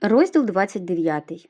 Розділ 29.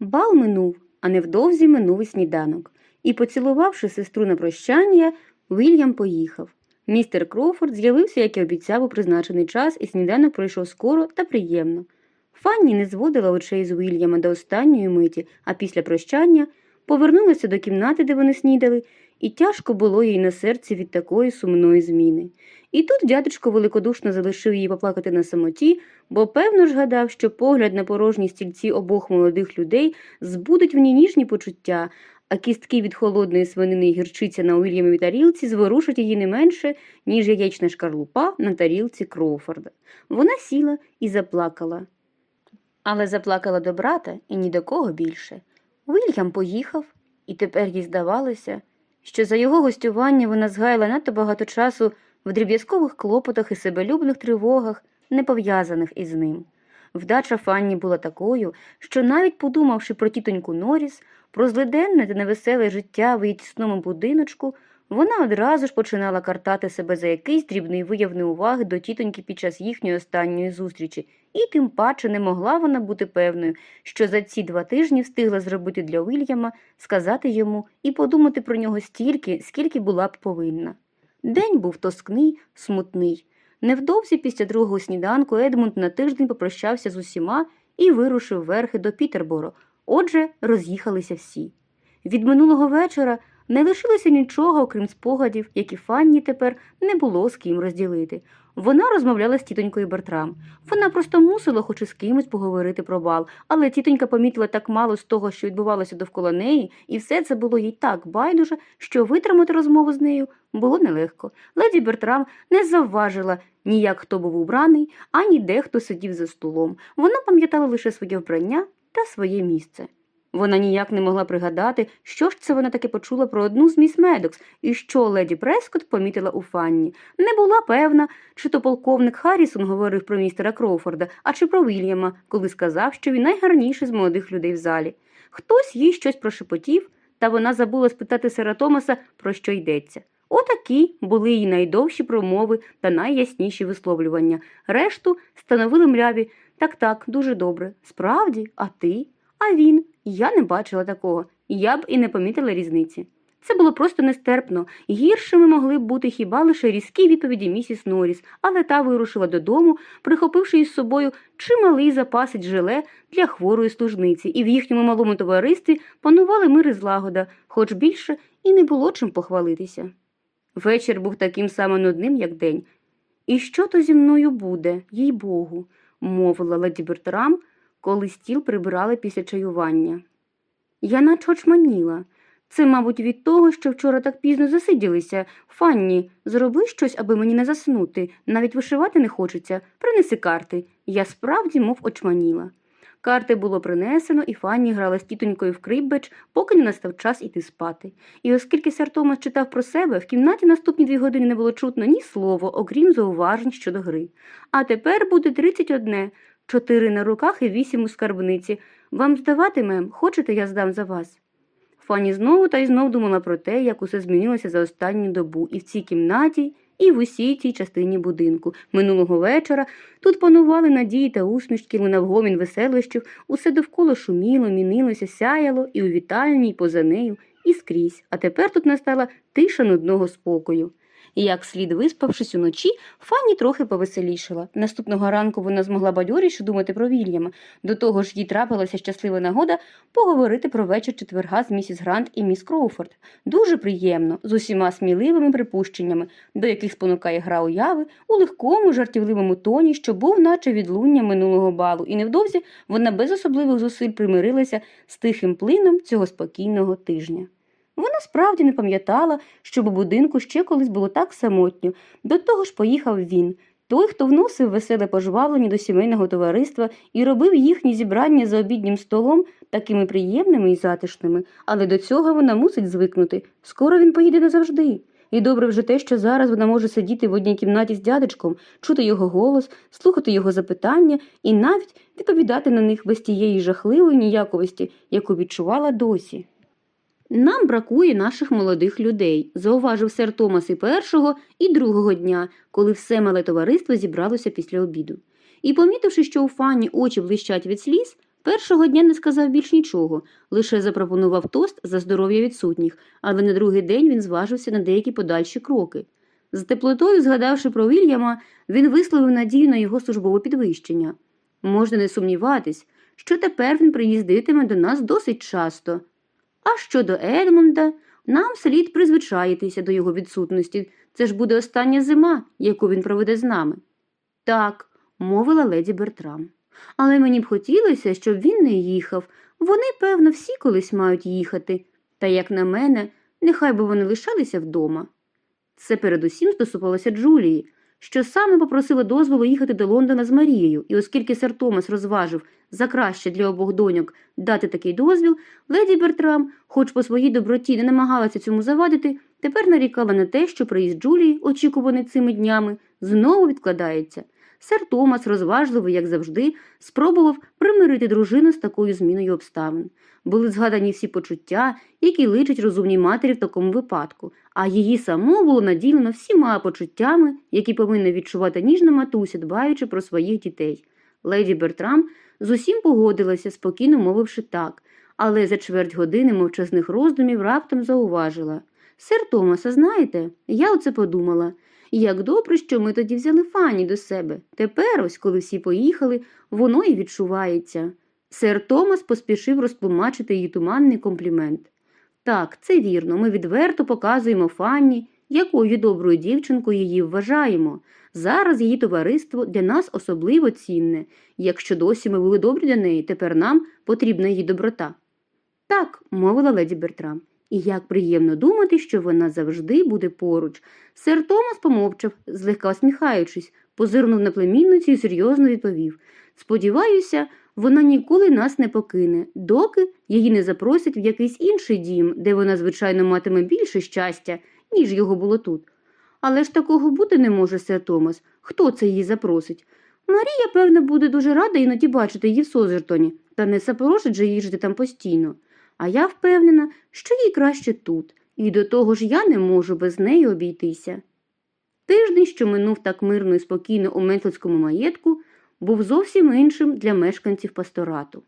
Бал минув, а невдовзі минув і сніданок. І, поцілувавши сестру на прощання, Вільям поїхав. Містер Кроуфорд з'явився, як і обіцяв, у призначений час, і сніданок пройшов скоро та приємно. Фанні не зводила очей з Вільяма до останньої миті, а після прощання повернулася до кімнати, де вони снідали, і тяжко було їй на серці від такої сумної зміни. І тут дядечко великодушно залишив її поплакати на самоті, бо певно ж гадав, що погляд на порожні стільці обох молодих людей збудуть в ній ніжні почуття, а кістки від холодної свинини і гірчиця на Уільямовій тарілці зворушать її не менше, ніж яєчна шкарлупа на тарілці Кроуфорда. Вона сіла і заплакала. Але заплакала до брата і ні до кого більше. Уільям поїхав, і тепер їй здавалося, що за його гостювання вона згаяла надто багато часу в дріб'язкових клопотах і себелюбних тривогах, не пов'язаних із ним. Вдача Фанні була такою, що навіть подумавши про тітоньку Норіс, про злиденне та невеселе життя в її тісному будиночку, вона одразу ж починала картати себе за якийсь дрібний вияв неуваги до тітоньки під час їхньої останньої зустрічі, і тим паче не могла вона бути певною, що за ці два тижні встигла зробити для Уільяма, сказати йому і подумати про нього стільки, скільки була б повинна. День був тоскний, смутний. Невдовзі після другого сніданку Едмунд на тиждень попрощався з усіма і вирушив верхи до Пітерборо. Отже, роз'їхалися всі. Від минулого вечора не лишилося нічого, окрім спогадів, які Фанні тепер не було з ким розділити. Вона розмовляла з тітонькою Бертрам. Вона просто мусила хоч із кимось поговорити про бал, але тітонька помітила так мало з того, що відбувалося довкола неї, і все це було їй так байдуже, що витримати розмову з нею було нелегко. Леді Бертрам не завважила ніяк хто був убраний, ані де хто сидів за столом. Вона пам'ятала лише своє вбрання та своє місце. Вона ніяк не могла пригадати, що ж це вона таки почула про одну з міс Медокс і що леді Прескот помітила у Фанні. Не була певна, чи то полковник Харрісон говорив про містера Кроуфорда, а чи про Вільяма, коли сказав, що він найгарніший з молодих людей в залі. Хтось їй щось прошепотів, та вона забула спитати сера Томаса, про що йдеться. Отакі були її найдовші промови та найясніші висловлювання. Решту становили мляві так так, дуже добре. Справді, а ти? А він? Я не бачила такого, я б і не помітила різниці. Це було просто нестерпно. Гіршими могли б бути хіба лише різкі відповіді місіс Норріс, але та вирушила додому, прихопивши із собою чималий запасить желе для хворої служниці, і в їхньому малому товаристві панували мир і злагода, хоч більше і не було чим похвалитися. Вечір був таким само нудним, як день. І що то зі мною буде, їй богу, мовила леді Бертрам, коли стіл прибирали після чаювання. Я наче очманіла. Це, мабуть, від того, що вчора так пізно засиділися. Фанні, зроби щось, аби мені не заснути. Навіть вишивати не хочеться. Принеси карти. Я справді, мов очманіла. Карти було принесено, і Фанні грала з тітонькою в криббеч, поки не настав час іти спати. І оскільки сер Томас читав про себе, в кімнаті наступні дві години не було чутно ні слова, окрім зауважень щодо гри. А тепер буде тридцять одне, чотири на руках і вісім у скарбниці. Вам здавати, мем, хочете, я здам за вас? Фанні знову та й знов думала про те, як усе змінилося за останню добу і в цій кімнаті, і в усій цій частині будинку. Минулого вечора тут панували надії та усмішки, лунав гомін веселощів, усе довкола шуміло, мінилося, сяяло і у вітальні, і поза нею, і скрізь. А тепер тут настала тиша нудного спокою. І як слід виспавшись уночі, Фанні трохи повеселішала. Наступного ранку вона змогла бадьоріше думати про Вільяма. До того ж, їй трапилася щаслива нагода поговорити про вечір четверга з місіс Грант і міс Кроуфорд. Дуже приємно, з усіма сміливими припущеннями, до яких спонукає гра уяви, у легкому, жартівливому тоні, що був, наче відлуння минулого балу, і невдовзі вона без особливих зусиль примирилася з тихим плином цього спокійного тижня. Вона справді не пам'ятала, щоб у будинку ще колись було так самотньо. До того ж поїхав він, той, хто вносив веселе пожвавлення до сімейного товариства і робив їхні зібрання за обіднім столом такими приємними і затишними, але до цього вона мусить звикнути. Скоро він поїде назавжди. І добре вже те, що зараз вона може сидіти в одній кімнаті з дядечком, чути його голос, слухати його запитання і навіть відповідати на них без тієї жахливої ніяковості, яку відчувала досі. Нам бракує наших молодих людей, зауважив сер Томас і першого, і другого дня, коли все мале товариство зібралося після обіду. і, помітивши, що у Фанні очі блищать від сліз, першого дня не сказав більш нічого, лише запропонував тост за здоров'я відсутніх, але на другий день він зважився на деякі подальші кроки. З теплотою, згадавши про Вільяма, він висловив надію на його службове підвищення. Можна не сумніватись, що тепер він приїздитиме до нас досить часто. А щодо Едмунда, нам слід призвичаїтися до його відсутності. Це ж буде остання зима, яку він проведе з нами. Так, мовила леді Бертрам. Але мені б хотілося, щоб він не їхав. Вони, певно, всі колись мають їхати. Та, як на мене, нехай би вони лишалися вдома. Це передусім стосувалося Джулії, що саме попросила дозволу їхати до Лондона з Марією, і оскільки сер Томас розважив за краще для обох доньок дати такий дозвіл, леді Бертрам, хоч по своїй доброті не намагалася цьому завадити, тепер нарікала на те, що приїзд Джулії, очікуваний цими днями, знову відкладається. Сер Томас, розважливий, як завжди, спробував примирити дружину з такою зміною обставин. Були згадані всі почуття, які личать розумній матері в такому випадку, а її саму було наділено всіма почуттями, які повинна відчувати ніжна матуся, дбаючи про своїх дітей. Леді Бертрам з усім погодилася, спокійно мовивши так, але за чверть години мовчазних роздумів раптом зауважила. Сер Томаса, знаєте, я оце подумала. Як добре, що ми тоді взяли Фанні до себе. Тепер, ось коли всі поїхали, воно і відчувається. Сер Томас поспішив розтлумачити її туманний комплімент. Так, це вірно, ми відверто показуємо Фанні, якою доброю дівчинкою її вважаємо. Зараз її товариство для нас особливо цінне. Якщо досі ми були добрі для неї, тепер нам потрібна її доброта. Так, мовила леді Бертрам. І як приємно думати, що вона завжди буде поруч. Сер Томас помовчав, злегка усміхаючись, позирнув на племінницю і серйозно відповів Сподіваюся, вона ніколи нас не покине, доки її не запросять в якийсь інший дім, де вона, звичайно, матиме більше щастя, ніж його було тут. Але ж такого бути не може, сер Томас. Хто це її запросить? Марія, певно, буде дуже рада іноді бачити її в Созертоні, та не запорожить же їй там постійно. А я впевнена, що їй краще тут, і до того ж я не можу без неї обійтися. Тиждень, що минув так мирно і спокійно у Ментлицькому маєтку, був зовсім іншим для мешканців пасторату.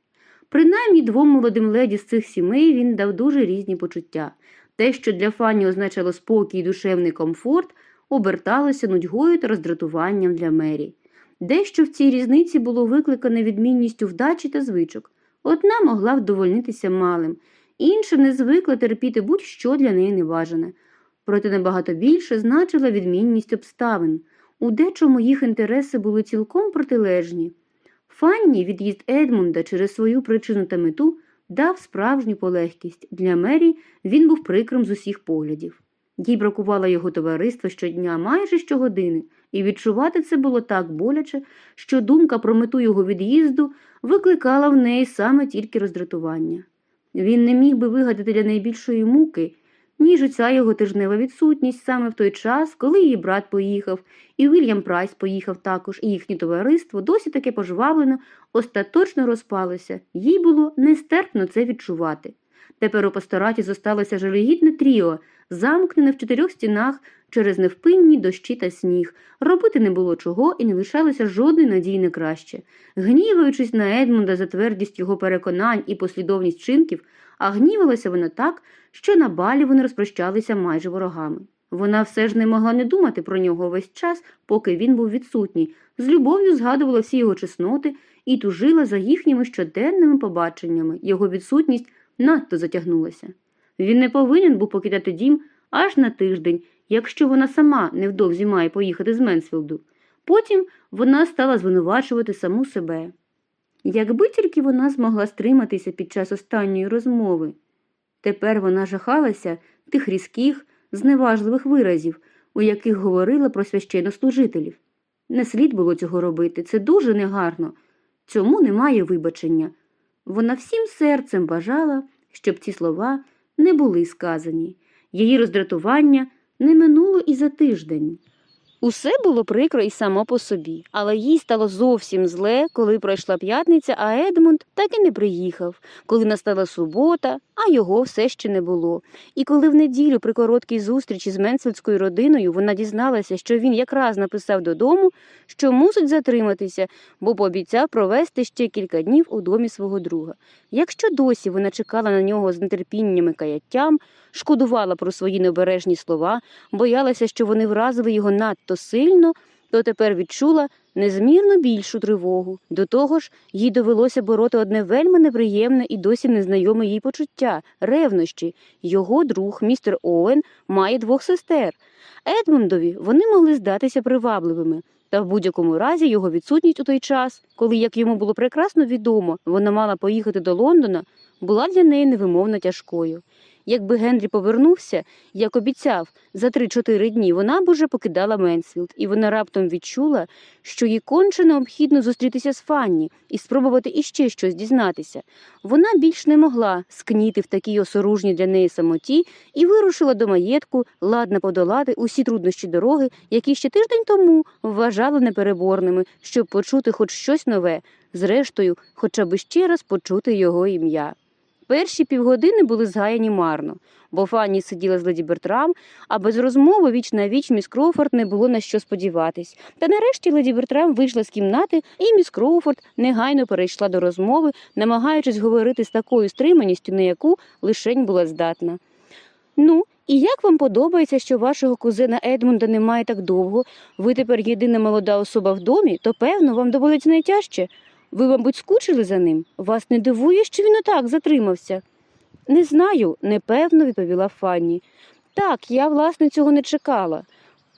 Принаймні двом молодим леді з цих сімей він дав дуже різні почуття. Те, що для Фанні означало спокій і душевний комфорт, оберталося нудьгою та роздратуванням для Мері. Дещо в цій різниці було викликане відмінністю вдачі та звичок. Одна могла вдовольнитися малим, інша не звикла терпіти будь-що для неї неважане. Проте набагато більше значила відмінність обставин. У дечому їх інтереси були цілком протилежні. Фанні від'їзд Едмунда через свою причину та мету дав справжню полегкість. Для Мері він був прикрим з усіх поглядів. Їй бракувало його товариства щодня майже щогодини, і відчувати це було так боляче, що думка про мету його від'їзду викликала в неї саме тільки роздратування. Він не міг би вигадати для найбільшої муки, ніж оця його тижнева відсутність саме в той час, коли її брат поїхав, і Вільям Прайс поїхав також, і їхнє товариство досі таке пожвавлено, остаточно розпалося, їй було нестерпно це відчувати. Тепер у пастораті зосталося жалюгідне тріо, замкнене в чотирьох стінах через невпинні дощі та сніг. Робити не було чого і не лишалося жодної надії на краще. Гніваючись на Едмунда за твердість його переконань і послідовність чинків, а гнівалася вона так, що на балі вони розпрощалися майже ворогами. Вона все ж не могла не думати про нього весь час, поки він був відсутній, з любов'ю згадувала всі його чесноти і тужила за їхніми щоденними побаченнями. Його відсутність надто затягнулася. Він не повинен був покидати дім аж на тиждень, якщо вона сама невдовзі має поїхати з Менсфілду. Потім вона стала звинувачувати саму себе. Якби тільки вона змогла стриматися під час останньої розмови. Тепер вона жахалася тих різких, зневажливих виразів, у яких говорила про священнослужителів. Не слід було цього робити, це дуже негарно. Цьому немає вибачення. Вона всім серцем бажала, щоб ці слова не були сказані. Її роздратування не минуло і за тиждень. Усе було прикро і само по собі, але їй стало зовсім зле, коли пройшла п'ятниця, а Едмунд так і не приїхав, коли настала субота, а його все ще не було. І коли в неділю при короткій зустрічі з Менсельською родиною вона дізналася, що він якраз написав додому, що мусить затриматися, бо пообіцяв провести ще кілька днів у домі свого друга. Якщо досі вона чекала на нього з нетерпінням і каяттям, шкодувала про свої необережні слова, боялася, що вони вразили його надто сильно, то тепер відчула незмірно більшу тривогу. До того ж, їй довелося бороти одне вельми неприємне і досі незнайоме їй почуття ревнощі. Його друг, містер Оуен, має двох сестер. Едмундові вони могли здатися привабливими. Та в будь-якому разі його відсутність у той час, коли, як йому було прекрасно відомо, вона мала поїхати до Лондона, була для неї невимовно тяжкою. Якби Генрі повернувся, як обіцяв, за 3-4 дні вона б уже покидала Менсфілд, і вона раптом відчула, що їй конче необхідно зустрітися з Фанні і спробувати іще щось дізнатися. Вона більш не могла скніти в такій осоружній для неї самоті і вирушила до маєтку, ладна подолати усі труднощі дороги, які ще тиждень тому вважала непереборними, щоб почути хоч щось нове, зрештою, хоча б ще раз почути його ім'я. Перші півгодини були згаяні марно, бо Фанні сиділа з леді Бертрам, а без розмови віч на віч міс Кроуфорд не було на що сподіватись. Та нарешті леді Бертрам вийшла з кімнати, і міс Кроуфорд негайно перейшла до розмови, намагаючись говорити з такою стриманістю, на яку лишень була здатна. Ну, і як вам подобається, що вашого кузена Едмунда немає так довго? Ви тепер єдина молода особа в домі, то певно вам доводиться найтяжче. Ви, мабуть, скучили за ним? Вас не дивує, що він отак затримався? Не знаю, непевно відповіла Фанні. Так, я, власне, цього не чекала.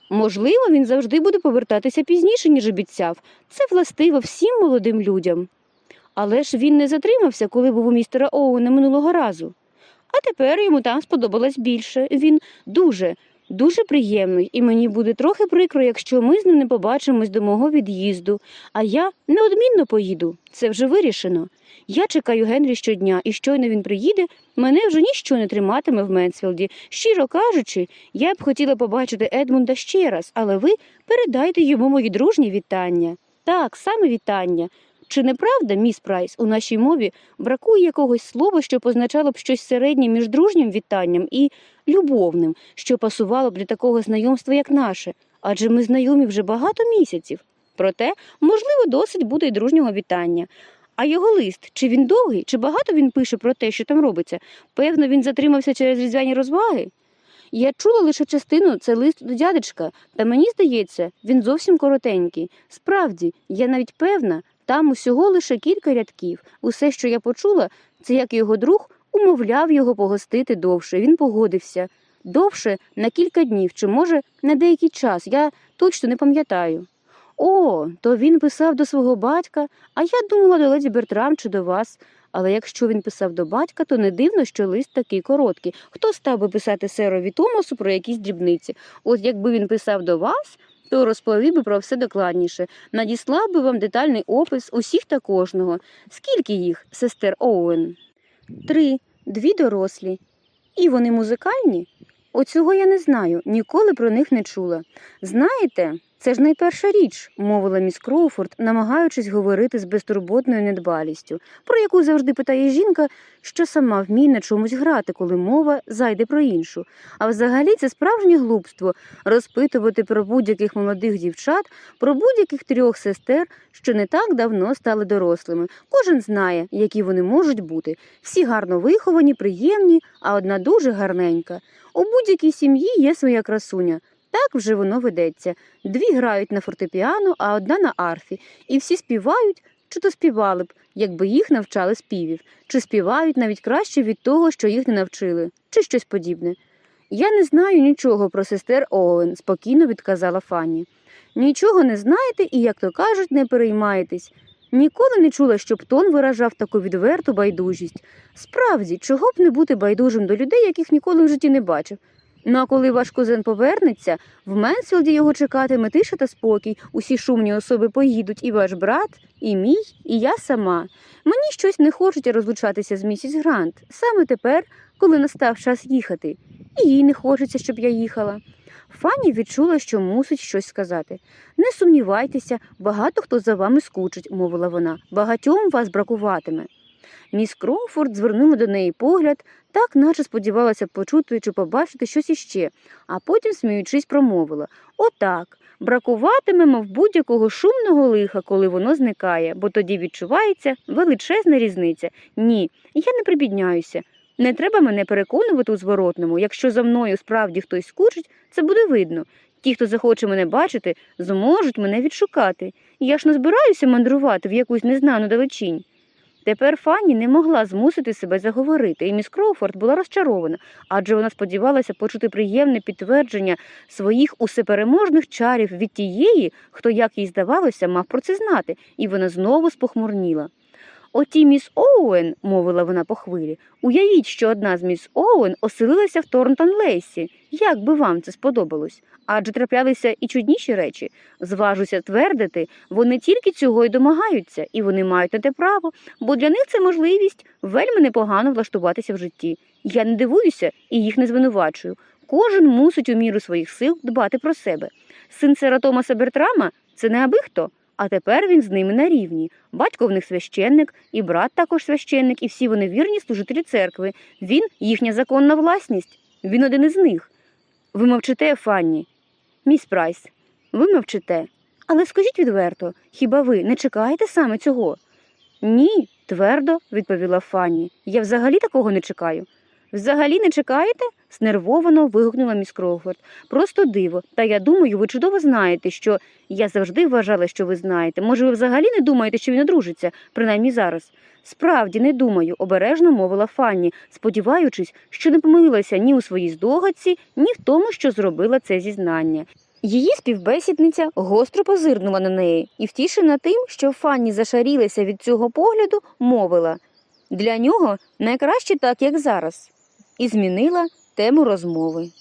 Можливо, він завжди буде повертатися пізніше, ніж обіцяв. Це властиво всім молодим людям. Але ж він не затримався, коли був у містера Оуена минулого разу. А тепер йому там сподобалось більше. Він дуже, дуже приємний, і мені буде трохи прикро, якщо ми з ним не побачимось до мого від'їзду. А я неодмінно поїду. Це вже вирішено. Я чекаю Генрі щодня, і щойно він приїде, мене вже ніщо не триматиме в Менсфілді. Щиро кажучи, я б хотіла побачити Едмунда ще раз, але ви передайте йому мої дружні вітання. Так, саме вітання. Чи не правда, міс Прайс, у нашій мові бракує якогось слова, що позначало б щось середнє між дружнім вітанням і любовним, що пасувало б для такого знайомства, як наше, адже ми знайомі вже багато місяців. Проте, можливо, досить буде й дружнього вітання. А його лист, чи він довгий, чи багато він пише про те, що там робиться? Певно, він затримався через різдвяні розваги. Я чула лише частину, це лист до дядечка, та мені здається, він зовсім коротенький. Справді, я навіть певна, там усього лише кілька рядків. Усе, що я почула, це як його друг умовляв його погостити довше. Він погодився. Довше на кілька днів, чи може на деякий час, я точно не пам'ятаю. О, то він писав до свого батька, а я думала до леді Бертрам чи до вас. Але якщо він писав до батька, то не дивно, що лист такий короткий. Хто став би писати серові Томасу про якісь дрібниці? От якби він писав до вас, то розповів би про все докладніше, надіслав би вам детальний опис усіх та кожного. Скільки їх, сестер Оуен? Три, дві дорослі. І вони музикальні? Оцього я не знаю, ніколи про них не чула. Знаєте, це ж найперша річ, мовила міс Кроуфорд, намагаючись говорити з безтурботною недбалістю, про яку завжди питає жінка, що сама вміє на чомусь грати, коли мова зайде про іншу. А взагалі це справжнє глупство розпитувати про будь-яких молодих дівчат, про будь-яких трьох сестер, що не так давно стали дорослими. Кожен знає, які вони можуть бути. Всі гарно виховані, приємні, а одна дуже гарненька. У будь-якій сім'ї є своя красуня. Так вже воно ведеться. Дві грають на фортепіано, а одна на арфі, і всі співають, чи то співали б, якби їх навчали співів, чи співають навіть краще від того, що їх не навчили, чи щось подібне. Я не знаю нічого про сестер Оуен, спокійно відказала Фанні. Нічого не знаєте і, як то кажуть, не переймаєтесь. Ніколи не чула, щоб тон виражав таку відверту байдужість. Справді, чого б не бути байдужим до людей, яких ніколи в житті не бачив. Ну а коли ваш кузен повернеться, в Менсфілді його чекатиме тиша та спокій, усі шумні особи поїдуть, і ваш брат, і мій, і я сама. Мені щось не хочеться розлучатися з місіс Грант, саме тепер, коли настав час їхати. і їй не хочеться, щоб я їхала. Фанні відчула, що мусить щось сказати. Не сумнівайтеся, багато хто за вами скучить, мовила вона. Багатьом вас бракуватиме. Міс Кроуфорд звернула до неї погляд, так наче сподівалася почути чи побачити щось іще, а потім, сміючись, промовила Отак, бракуватиме, мов будь-якого шумного лиха, коли воно зникає, бо тоді відчувається величезна різниця. Ні, я не прибідняюся. Не треба мене переконувати у зворотному. Якщо за мною справді хтось скучить, це буде видно. Ті, хто захоче мене бачити, зможуть мене відшукати. Я ж не збираюся мандрувати в якусь незнану далечінь. Тепер Фанні не могла змусити себе заговорити, і міс Кроуфорд була розчарована, адже вона сподівалася почути приємне підтвердження своїх усепереможних чарів від тієї, хто, як їй здавалося, мав про це знати, і вона знову спохмурніла. Оті міс Оуен, мовила вона по хвилі, уявіть, що одна з міс Оуен оселилася в Торнтон Лейсі. Як би вам це сподобалось? Адже траплялися і чудніші речі. Зважуся твердити, вони тільки цього й домагаються, і вони мають на те право, бо для них це можливість вельми непогано влаштуватися в житті. Я не дивуюся і їх не звинувачую. Кожен мусить у міру своїх сил дбати про себе. Син сера Томаса Бертрама це не аби хто, а тепер він з ними на рівні. Батько в них священник, і брат також священник, і всі вони вірні служителі церкви. Він їхня законна власність. Він один із них. Ви мовчите, Фанні. Міс Прайс, ви мовчите. Але скажіть відверто, хіба ви не чекаєте саме цього? Ні, твердо відповіла Фанні. Я взагалі такого не чекаю. Взагалі не чекаєте? Знервовано вигукнула міс Кроуфорд. Просто диво. Та я думаю, ви чудово знаєте, що я завжди вважала, що ви знаєте. Може, ви взагалі не думаєте, що він одружиться, принаймні зараз. Справді не думаю, обережно мовила Фанні, сподіваючись, що не помилилася ні у своїй здогадці, ні в тому, що зробила це зізнання. Її співбесідниця гостро позирнула на неї і, втішена тим, що Фанні зашарілася від цього погляду, мовила для нього найкраще так, як зараз, і змінила тему розмови.